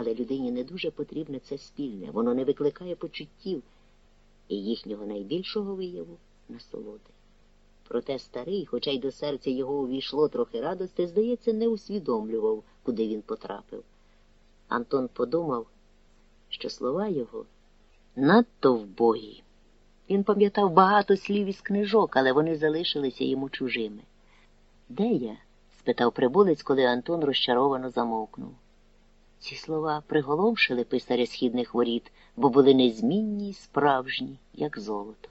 Але людині не дуже потрібне це спільне, воно не викликає почуттів і їхнього найбільшого вияву насолоди. Проте старий, хоча й до серця його увійшло трохи радости, здається, не усвідомлював, куди він потрапив. Антон подумав, що слова його надто вбогі. Він пам'ятав багато слів із книжок, але вони залишилися йому чужими. Де я? спитав прибулець, коли Антон розчаровано замовкнув. Ці слова приголомшили писаря східних воріт, бо були незмінні й справжні, як золото.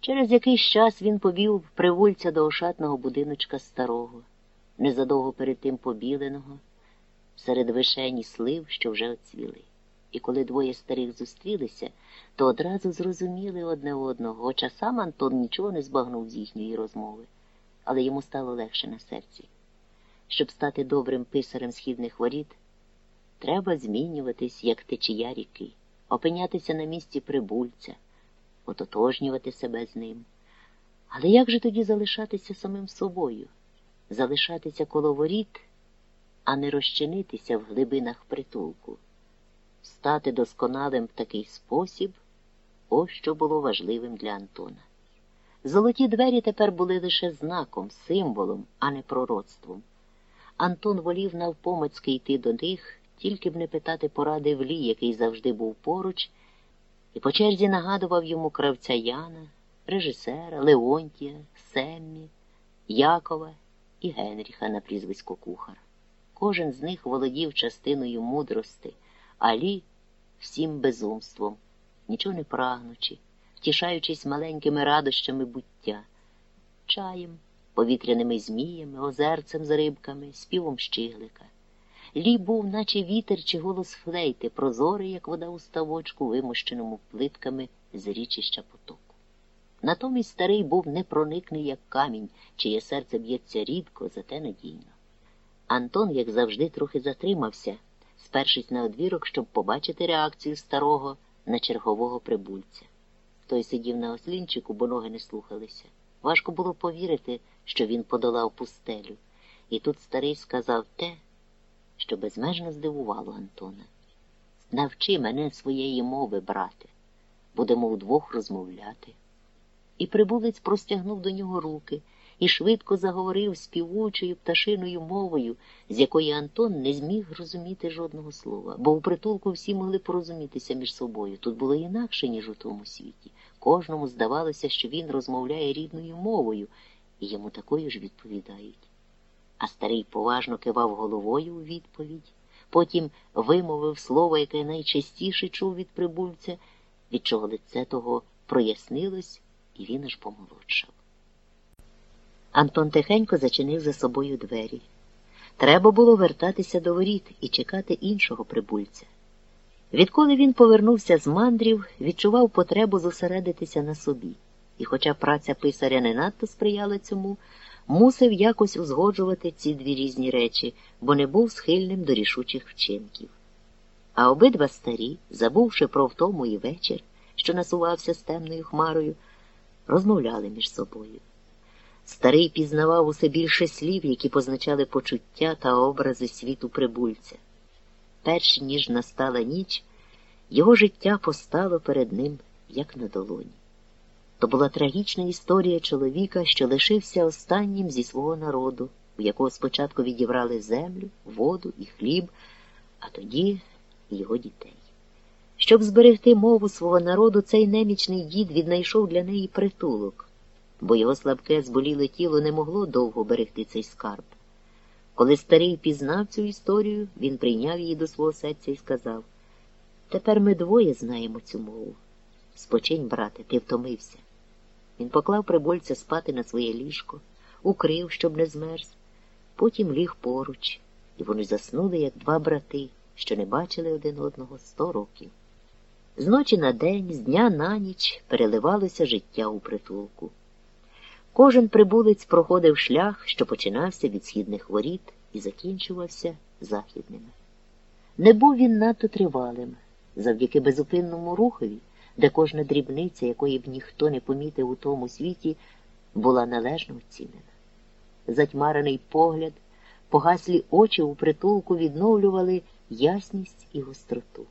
Через якийсь час він повів привульця до ошатного будиночка старого, незадовго перед тим побіленого, серед вишені слив, що вже оцвіли. І коли двоє старих зустрілися, то одразу зрозуміли одне одного, хоча сам Антон нічого не збагнув з їхньої розмови, але йому стало легше на серці. Щоб стати добрим писарем східних воріт, треба змінюватись, як течія ріки, опинятися на місці прибульця, ототожнювати себе з ним. Але як же тоді залишатися самим собою, залишатися коло воріт, а не розчинитися в глибинах притулку? Стати досконалим в такий спосіб, ось що було важливим для Антона. Золоті двері тепер були лише знаком, символом, а не пророцтвом. Антон волів навпомацьки йти до них, тільки б не питати поради в лі, який завжди був поруч, і по черзі нагадував йому кравця Яна, режисера, Леонтія, Семмі, Якова і Генріха на прізвисько кухар. Кожен з них володів частиною мудрости, Алі всім безумством, нічого не прагнучи, втішаючись маленькими радощами буття, чаєм, повітряними зміями, озерцем з рибками, співом щиглика. Лі був, наче вітер чи голос флейти, прозорий, як вода у ставочку, вимощеному плитками з річища потоку. Натомість старий був непроникний, як камінь, чиє серце б'ється рідко, зате надійно. Антон, як завжди, трохи затримався, спершись на одвірок, щоб побачити реакцію старого на чергового прибульця. Той сидів на ослінчику, бо ноги не слухалися. Важко було повірити, що він подолав пустелю, і тут старий сказав те, що безмежно здивувало Антона. Навчи мене своєї мови, брате, будемо удвох розмовляти. І прибулець простягнув до нього руки і швидко заговорив співучою пташиною мовою, з якої Антон не зміг розуміти жодного слова, бо у притулку всі могли порозумітися між собою. Тут було інакше, ніж у тому світі. Кожному здавалося, що він розмовляє рідною мовою, і йому такою ж відповідають. А старий поважно кивав головою у відповідь, потім вимовив слово, яке найчастіше чув від прибульця, від чого лице того прояснилось, і він аж помолодшав. Антон тихенько зачинив за собою двері. Треба було вертатися до воріт і чекати іншого прибульця. Відколи він повернувся з мандрів, відчував потребу зосередитися на собі, і, хоча праця писаря не надто сприяла цьому, мусив якось узгоджувати ці дві різні речі, бо не був схильним до рішучих вчинків. А обидва старі, забувши про втому і вечір, що насувався з темною хмарою, розмовляли між собою. Старий пізнавав усе більше слів, які позначали почуття та образи світу прибульця. Перш ніж настала ніч, його життя постало перед ним, як на долоні. То була трагічна історія чоловіка, що лишився останнім зі свого народу, у якого спочатку відібрали землю, воду і хліб, а тоді його дітей. Щоб зберегти мову свого народу, цей немічний дід віднайшов для неї притулок, бо його слабке зболіле тіло не могло довго берегти цей скарб. Коли старий пізнав цю історію, він прийняв її до свого серця і сказав Тепер ми двоє знаємо цю мову. Спочинь, брате, ти втомився. Він поклав прибольця спати на своє ліжко, укрив, щоб не змерз, потім ліг поруч, і вони заснули, як два брати, що не бачили один одного сто років. З ночі на день, з дня на ніч переливалося життя у притулку. Кожен прибулець проходив шлях, що починався від східних воріт і закінчувався західними. Не був він надто тривалим, завдяки безупинному рухові, де кожна дрібниця, якої б ніхто не помітив у тому світі, була належно оцінена. Затьмарений погляд, погаслі очі у притулку відновлювали ясність і гостроту.